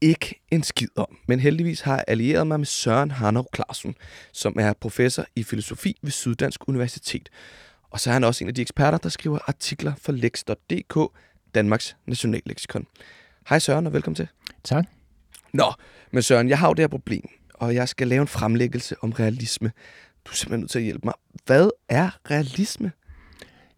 ikke en skid om, men heldigvis har jeg allieret mig med Søren Harnov Klarsen, som er professor i filosofi ved Syddansk Universitet. Og så er han også en af de eksperter, der skriver artikler for lex.dk, Danmarks nationalleksikon. Hej Søren, og velkommen til. Tak. Nå, men Søren, jeg har jo det her problem, og jeg skal lave en fremlæggelse om realisme. Du er simpelthen nødt til at hjælpe mig. Hvad er realisme?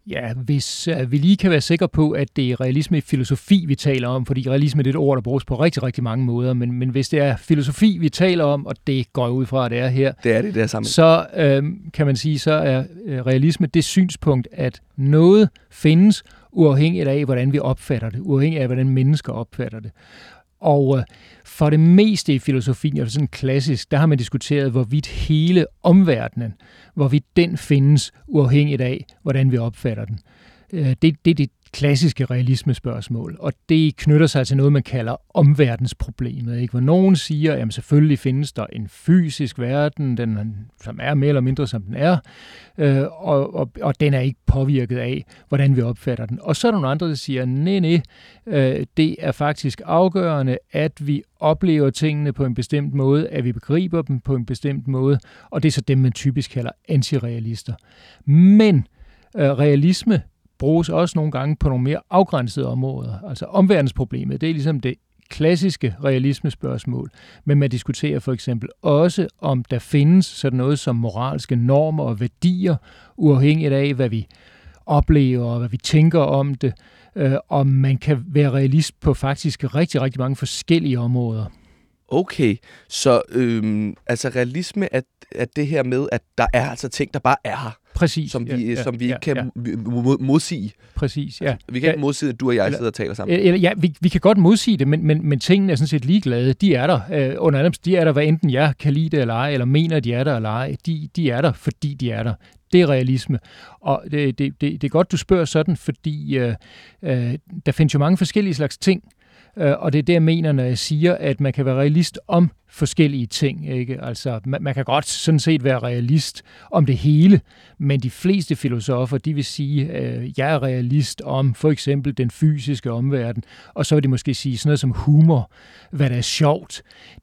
Ja, hvis uh, vi lige kan være sikre på, at det er realisme i filosofi, vi taler om, fordi realisme det er et ord, der bruges på rigtig, rigtig mange måder, men, men hvis det er filosofi, vi taler om, og det går ud fra, at det er her, Det er det, det er sammen. så øh, kan man sige, så er øh, realisme det synspunkt, at noget findes uafhængigt af, hvordan vi opfatter det, uafhængigt af, hvordan mennesker opfatter det. Og øh, for det meste i filosofien, og det sådan klassisk, der har man diskuteret, hvorvidt hele omverdenen, hvorvidt den findes uafhængigt af, hvordan vi opfatter den. Øh, det, det det klassiske realismespørgsmål, og det knytter sig til noget, man kalder omverdensproblemet. Ikke? Hvor nogen siger, at selvfølgelig findes der en fysisk verden, den, som er mere eller mindre, som den er, øh, og, og, og den er ikke påvirket af, hvordan vi opfatter den. Og så er der nogle andre, der siger, nej, nej, øh, det er faktisk afgørende, at vi oplever tingene på en bestemt måde, at vi begriber dem på en bestemt måde, og det er så dem, man typisk kalder antirealister. Men øh, realisme bruges også nogle gange på nogle mere afgrænsede områder. Altså omverdensproblemet, det er ligesom det klassiske realismespørgsmål, men man diskuterer for eksempel også, om der findes sådan noget som moralske normer og værdier, uafhængigt af, hvad vi oplever og hvad vi tænker om det, øh, om man kan være realist på faktisk rigtig, rigtig mange forskellige områder. Okay, så øhm, altså realisme er, er det her med, at der er altså ting, der bare er her, Præcis. som vi, ja, ja, som vi ja, ikke kan ja, ja. modsige. præcis, ja. Vi kan ikke modsige, at du og jeg Eller- sidder og taler sammen. Eller, ja, vi, vi kan godt modsige det, men, men, men tingene er sådan set ligeglade. De er der. Øh, under andet, de er der, hvad enten jeg kan lide det eller ej, eller mener, de er der eller ej. De, de er der, fordi de er der. Det er realisme. Og det, det, det, det er godt, du spørger sådan, fordi øh, øh, der findes jo mange forskellige slags ting. Øh, og det er det, jeg mener, når jeg siger, at man kan være realist om forskellige ting. Ikke? Altså, man, man kan godt sådan set være realist om det hele, men de fleste filosofer, de vil sige, øh, jeg er realist om for eksempel den fysiske omverden, og så vil de måske sige sådan noget som humor, hvad der er sjovt.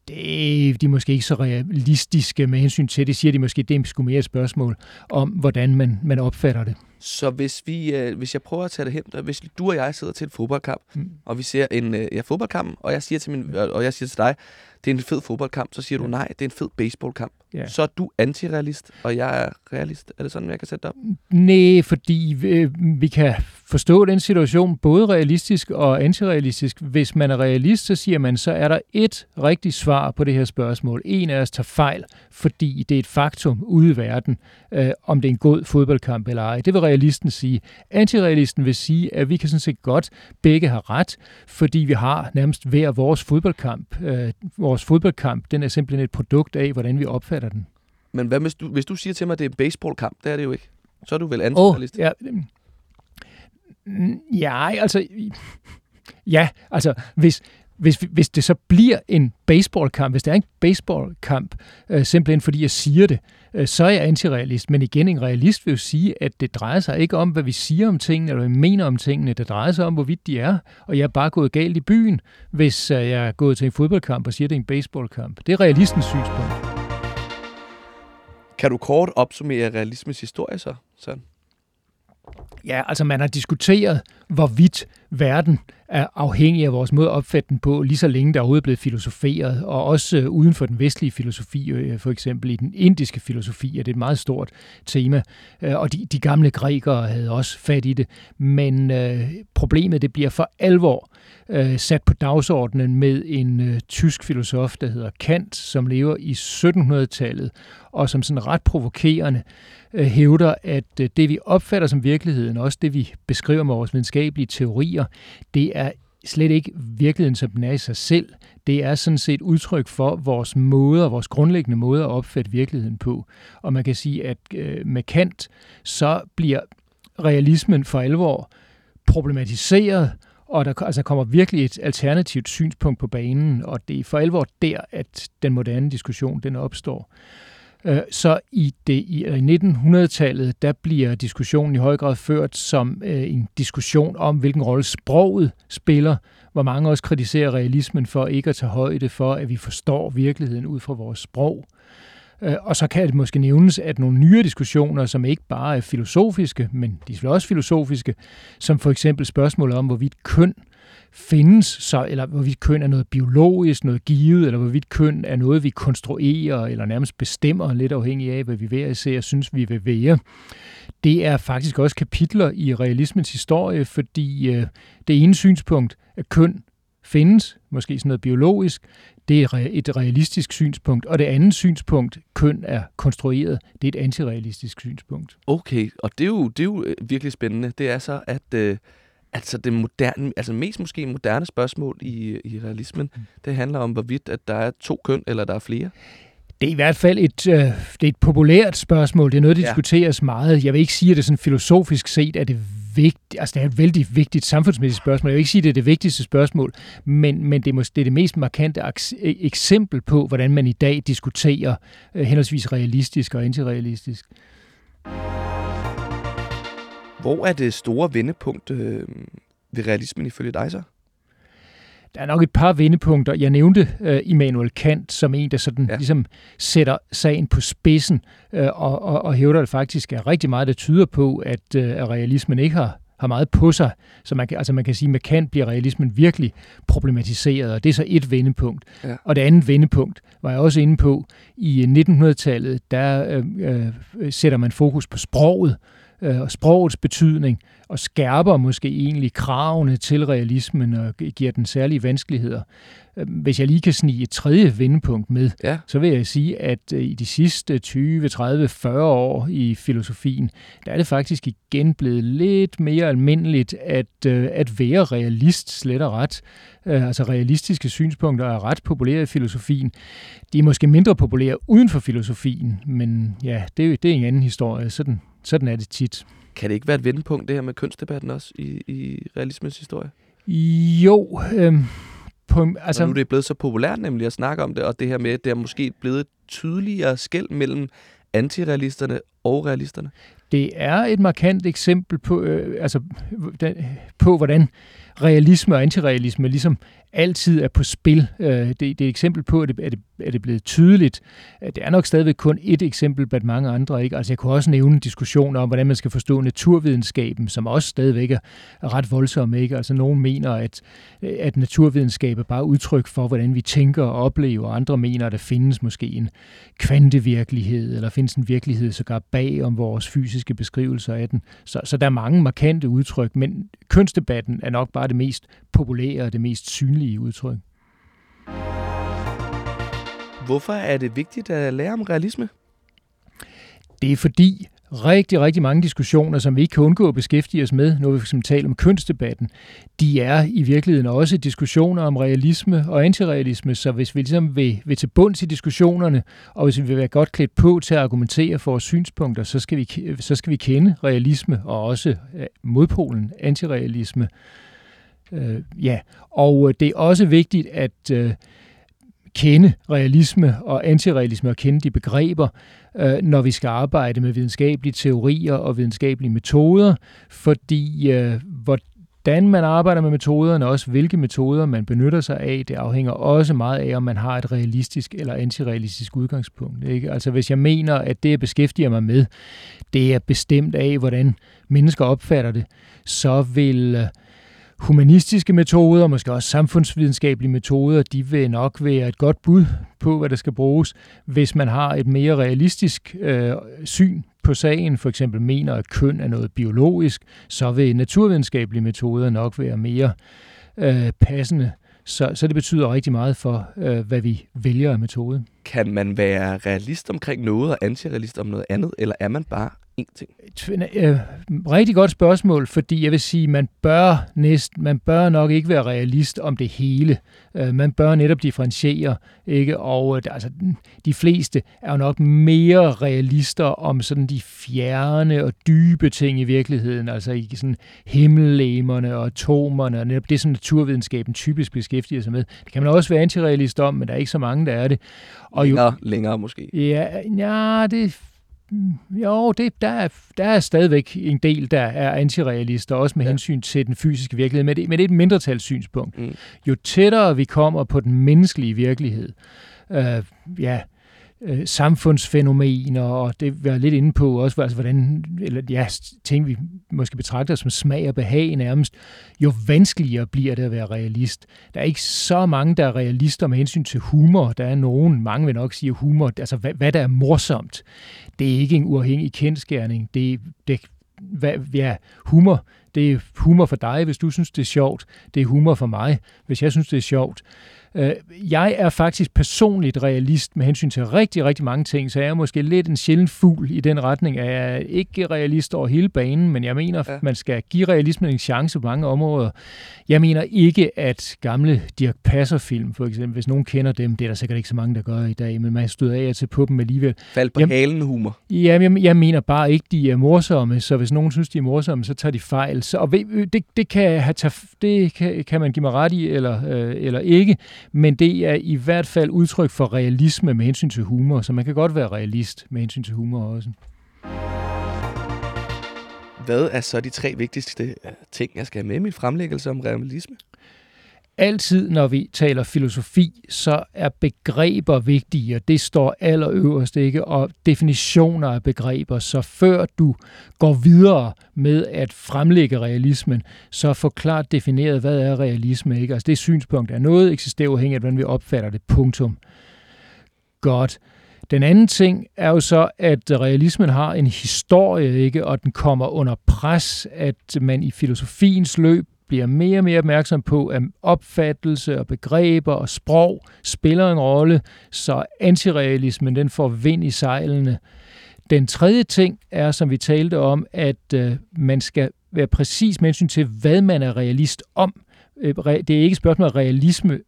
Det er de er måske ikke så realistiske med hensyn til det, siger de måske, det er sgu mere et spørgsmål om, hvordan man, man opfatter det. Så hvis, vi, øh, hvis jeg prøver at tage det hen, der- hvis du og jeg sidder til en fodboldkamp, Mm. og vi ser en øh, ja, fodboldkamp, og jeg siger til min, og jeg siger til dig, det er en fed fodboldkamp, så siger du nej, det er en fed baseballkamp. Ja. Så er du antirealist, og jeg er realist. Er det sådan, jeg kan sætte det op? Nej, fordi øh, vi kan forstå den situation både realistisk og antirealistisk. Hvis man er realist, så siger man, så er der et rigtigt svar på det her spørgsmål. En af os tager fejl, fordi det er et faktum ude i verden, øh, om det er en god fodboldkamp eller ej. Det vil realisten sige. Antirealisten vil sige, at vi kan sådan set godt begge have ret, fordi vi har nærmest hver vores fodboldkamp. Øh, vores fodboldkamp, den er simpelthen et produkt af, hvordan vi opfatter den. Men hvad hvis du, hvis du siger til mig, at det er en baseballkamp, det er det jo ikke. Så er du vel Åh, antirealist. ja. Ja, altså... Ja, altså, hvis, hvis, hvis det så bliver en baseballkamp, hvis det er en baseballkamp, øh, simpelthen fordi jeg siger det, øh, så er jeg antirealist. Men igen, en realist vil jo sige, at det drejer sig ikke om, hvad vi siger om tingene, eller hvad vi mener om tingene. Det drejer sig om, hvorvidt de er. Og jeg er bare gået galt i byen, hvis øh, jeg er gået til en fodboldkamp og siger, at det er en baseballkamp. Det er realistens synspunkt. Kan du kort opsummere realismens historie så? Sådan. Ja, altså man har diskuteret, hvorvidt verden er afhængig af vores måde at opfatte den på, lige så længe der er blevet filosoferet, og også øh, uden for den vestlige filosofi, øh, for eksempel i den indiske filosofi, er det et meget stort tema, øh, og de, de gamle grækere havde også fat i det, men øh, problemet det bliver for alvor øh, sat på dagsordenen med en øh, tysk filosof, der hedder Kant, som lever i 1700-tallet, og som sådan ret provokerende øh, hævder, at øh, det vi opfatter som virkeligheden, også det vi beskriver med vores videnskabelige teorier, det er slet ikke virkeligheden, som den er i sig selv. Det er sådan set udtryk for vores måder, vores grundlæggende måde at opfatte virkeligheden på. Og man kan sige, at øh, med Kant, så bliver realismen for alvor problematiseret, og der altså kommer virkelig et alternativt synspunkt på banen, og det er for alvor der, at den moderne diskussion den opstår. Øh, så i, det, i 1900-tallet, der bliver diskussionen i høj grad ført som øh, en diskussion om, hvilken rolle sproget spiller, hvor mange også kritiserer realismen for ikke at tage højde for, at vi forstår virkeligheden ud fra vores sprog. Øh, og så kan det måske nævnes, at nogle nyere diskussioner, som ikke bare er filosofiske, men de er også filosofiske, som for eksempel spørgsmålet om, hvorvidt køn findes, så, eller hvorvidt køn er noget biologisk, noget givet, eller hvorvidt køn er noget, vi konstruerer, eller nærmest bestemmer, lidt afhængig af, hvad vi hver især synes, vi vil være. Det er faktisk også kapitler i realismens historie, fordi øh, det ene synspunkt, at køn findes, måske sådan noget biologisk, det er et realistisk synspunkt. Og det andet synspunkt, køn er konstrueret, det er et antirealistisk synspunkt. Okay, og det er jo, det er jo øh, virkelig spændende. Det er så, at øh, altså det moderne, altså mest måske moderne spørgsmål i, i realismen, mm. det handler om, hvorvidt at der er to køn, eller der er flere. Det er i hvert fald et, øh, det er et populært spørgsmål. Det er noget, der ja. diskuteres meget. Jeg vil ikke sige, at det sådan filosofisk set er det vigtigt, altså det er et vældig vigtigt samfundsmæssigt spørgsmål. Jeg vil ikke sige, at det er det vigtigste spørgsmål, men, men det, er måske, det er det mest markante eksempel på, hvordan man i dag diskuterer øh, henholdsvis realistisk og antirealistisk. Hvor er det store vendepunkt øh, ved realismen ifølge dig så? Der er nok et par vendepunkter. Jeg nævnte uh, Immanuel Kant som en, der sådan ja. ligesom sætter sagen på spidsen uh, og, og, og hævder, det faktisk er rigtig meget, der tyder på, at, at realismen ikke har, har meget på sig. Så man kan, altså man kan sige, at med Kant bliver realismen virkelig problematiseret, og det er så et vendepunkt. Ja. Og det andet vendepunkt var jeg også inde på. I 1900-tallet, der uh, uh, sætter man fokus på sproget, øh, og sprogets betydning, og skærper måske egentlig kravene til realismen og giver den særlige vanskeligheder. Øh, hvis jeg lige kan snige et tredje vendepunkt med, ja. så vil jeg sige, at øh, i de sidste 20, 30, 40 år i filosofien, der er det faktisk igen blevet lidt mere almindeligt at, at være realist slet og ret. Altså realistiske synspunkter er ret populære i filosofien. De er måske mindre populære uden for filosofien, men ja, det, det er en anden historie. Sådan, sådan er det tit. Kan det ikke være et vendepunkt, det her med kønsdebatten også i, i realismens historie? Jo, øhm, på, altså... Når nu det er blevet så populært nemlig at snakke om det, og det her med, at det er måske blevet et tydeligere skæld mellem antirealisterne og realisterne? Det er et markant eksempel på, øh, altså, den, på hvordan realisme og antirealisme ligesom altid er på spil. Øh, det, det er et eksempel på, at det, at, det, at det er blevet tydeligt. Det er nok stadigvæk kun et eksempel blandt mange andre. Ikke? Altså, jeg kunne også nævne diskussioner om, hvordan man skal forstå naturvidenskaben, som også stadigvæk er ret voldsom. Ikke? Altså, nogen mener, at, at naturvidenskab er bare udtryk for, hvordan vi tænker og oplever. Andre mener, at der findes måske en kvantevirkelighed, eller findes en virkelighed sågar bag om vores fysiske beskrivelser af den. Så, så der er mange markante udtryk, men kønsdebatten er nok bare det mest populære og det mest synlige udtryk. Hvorfor er det vigtigt at lære om realisme? Det er fordi rigtig, rigtig mange diskussioner, som vi ikke kan undgå at beskæftige os med, når vi fx taler om kønsdebatten, de er i virkeligheden også diskussioner om realisme og antirealisme, så hvis vi ligesom vil, vil til bunds i diskussionerne, og hvis vi vil være godt klædt på til at argumentere for vores synspunkter, så skal vi, så skal vi kende realisme og også øh, modpolen antirealisme. Øh, ja, og øh, det er også vigtigt at øh, kende realisme og antirealisme og kende de begreber, øh, når vi skal arbejde med videnskabelige teorier og videnskabelige metoder, fordi øh, hvordan man arbejder med metoderne, og også hvilke metoder man benytter sig af, det afhænger også meget af, om man har et realistisk eller antirealistisk udgangspunkt. Ikke? Altså hvis jeg mener, at det, jeg beskæftiger mig med, det er bestemt af, hvordan mennesker opfatter det, så vil øh, humanistiske metoder, måske også samfundsvidenskabelige metoder, de vil nok være et godt bud på, hvad der skal bruges. Hvis man har et mere realistisk øh, syn på sagen, for eksempel mener, at køn er noget biologisk, så vil naturvidenskabelige metoder nok være mere øh, passende. Så, så det betyder rigtig meget for, øh, hvad vi vælger af metode. Kan man være realist omkring noget og antirealist om noget andet, eller er man bare én ting? Øh, rigtig godt spørgsmål, fordi jeg vil sige, man bør næsten, man bør nok ikke være realist om det hele. Øh, man bør netop differentiere, ikke? Og øh, altså, de fleste er jo nok mere realister om sådan de fjerne og dybe ting i virkeligheden, altså i sådan himmellemerne og atomerne, og netop det, som naturvidenskaben typisk beskæftiger sig med. Det kan man også være antirealist om, men der er ikke så mange, der er det. Og længere, jo, længere måske? Ja, ja det jo, det, der, er, der er stadigvæk en del, der er antirealister, også med ja. hensyn til den fysiske virkelighed, men det, men det er et mindretalssynspunkt. Mm. Jo tættere vi kommer på den menneskelige virkelighed, øh, ja, øh, samfundsfænomener, og det var lidt inde på også, altså hvordan, eller ja, ting vi måske betragter som smag og behag nærmest, jo vanskeligere bliver det at være realist. Der er ikke så mange, der er realister med hensyn til humor. Der er nogen, mange vil nok sige humor, altså hvad, hvad der er morsomt. Det er ikke en uafhængig kendskærning. Det, det, hvad, ja, humor, det er humor for dig, hvis du synes, det er sjovt. Det er humor for mig, hvis jeg synes, det er sjovt. Øh, jeg er faktisk personligt realist med hensyn til rigtig, rigtig mange ting, så jeg er måske lidt en sjælden fugl i den retning. Jeg er ikke realist over hele banen, men jeg mener, ja. man skal give realismen en chance på mange områder. Jeg mener ikke, at gamle Dirk Passer-film, for eksempel, hvis nogen kender dem, det er der sikkert ikke så mange, der gør i dag, men man stod af til på dem alligevel. Fald på jeg, halen humor. Ja, jeg, jeg mener bare ikke, de er morsomme, så hvis nogen synes, de er morsomme, så tager de fejl. Så, og det, det, kan, have, det kan, kan man give mig ret i, eller, øh, eller ikke, men det er i hvert fald udtryk for realisme med hensyn til humor, så man kan godt være realist med hensyn til humor også. Hvad er så de tre vigtigste øh, ting, jeg skal have med i min fremlæggelse om realisme? Altid, når vi taler filosofi, så er begreber vigtige, og det står allerøverst, ikke? Og definitioner af begreber. Så før du går videre med at fremlægge realismen, så få klart defineret, hvad er realisme, ikke? Altså det synspunkt er noget, eksisterer afhængigt af, hvordan vi opfatter det. Punktum. Godt. Den anden ting er jo så, at realismen har en historie, ikke? og den kommer under pres, at man i filosofiens løb bliver mere og mere opmærksom på, at opfattelse og begreber og sprog spiller en rolle, så antirealismen den får vind i sejlene. Den tredje ting er, som vi talte om, at øh, man skal være præcis med hensyn til, hvad man er realist om. Øh, det er ikke et spørgsmål om realisme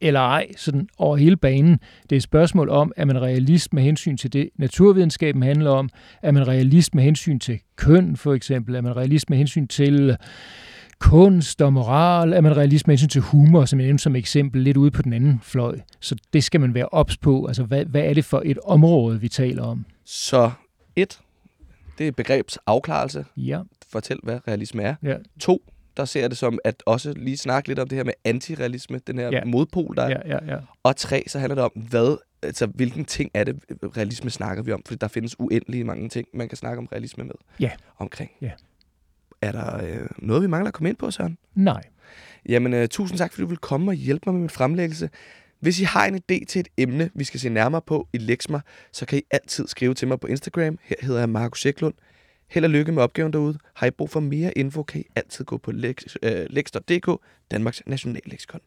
eller ej, sådan over hele banen. Det er et spørgsmål om, er man realist med hensyn til det, naturvidenskaben handler om? Er man realist med hensyn til køn, for eksempel? Er man realist med hensyn til kunst og moral, er man realist med hensyn til humor, som jeg nævnte som eksempel, lidt ude på den anden fløj. Så det skal man være ops på. Altså, hvad, hvad er det for et område, vi taler om? Så et, det er begrebsafklarelse. Ja. Fortæl, hvad realisme er. Ja. To, der ser det som at også lige snakke lidt om det her med antirealisme, den her ja. modpol, der er. Ja, ja, ja. Og tre, så handler det om, hvad, altså, hvilken ting er det, realisme snakker vi om? Fordi der findes uendelige mange ting, man kan snakke om realisme med. Ja. Omkring. Ja. Er der øh, noget, vi mangler at komme ind på, Søren? Nej. Jamen, øh, tusind tak, fordi du vil komme og hjælpe mig med min fremlæggelse. Hvis I har en idé til et emne, vi skal se nærmere på i Lexma, så kan I altid skrive til mig på Instagram. Her hedder jeg Markus Eklund. Held og lykke med opgaven derude. Har I brug for mere info, kan I altid gå på lex, øh, lex.dk, Danmarks nationalleksikon.